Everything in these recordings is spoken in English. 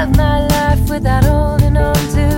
Live my life without holding on to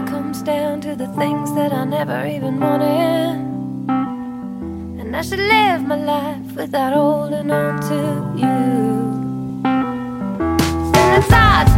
all comes down to the things that I never even wanted. And I should live my life without holding on to you. And the thoughts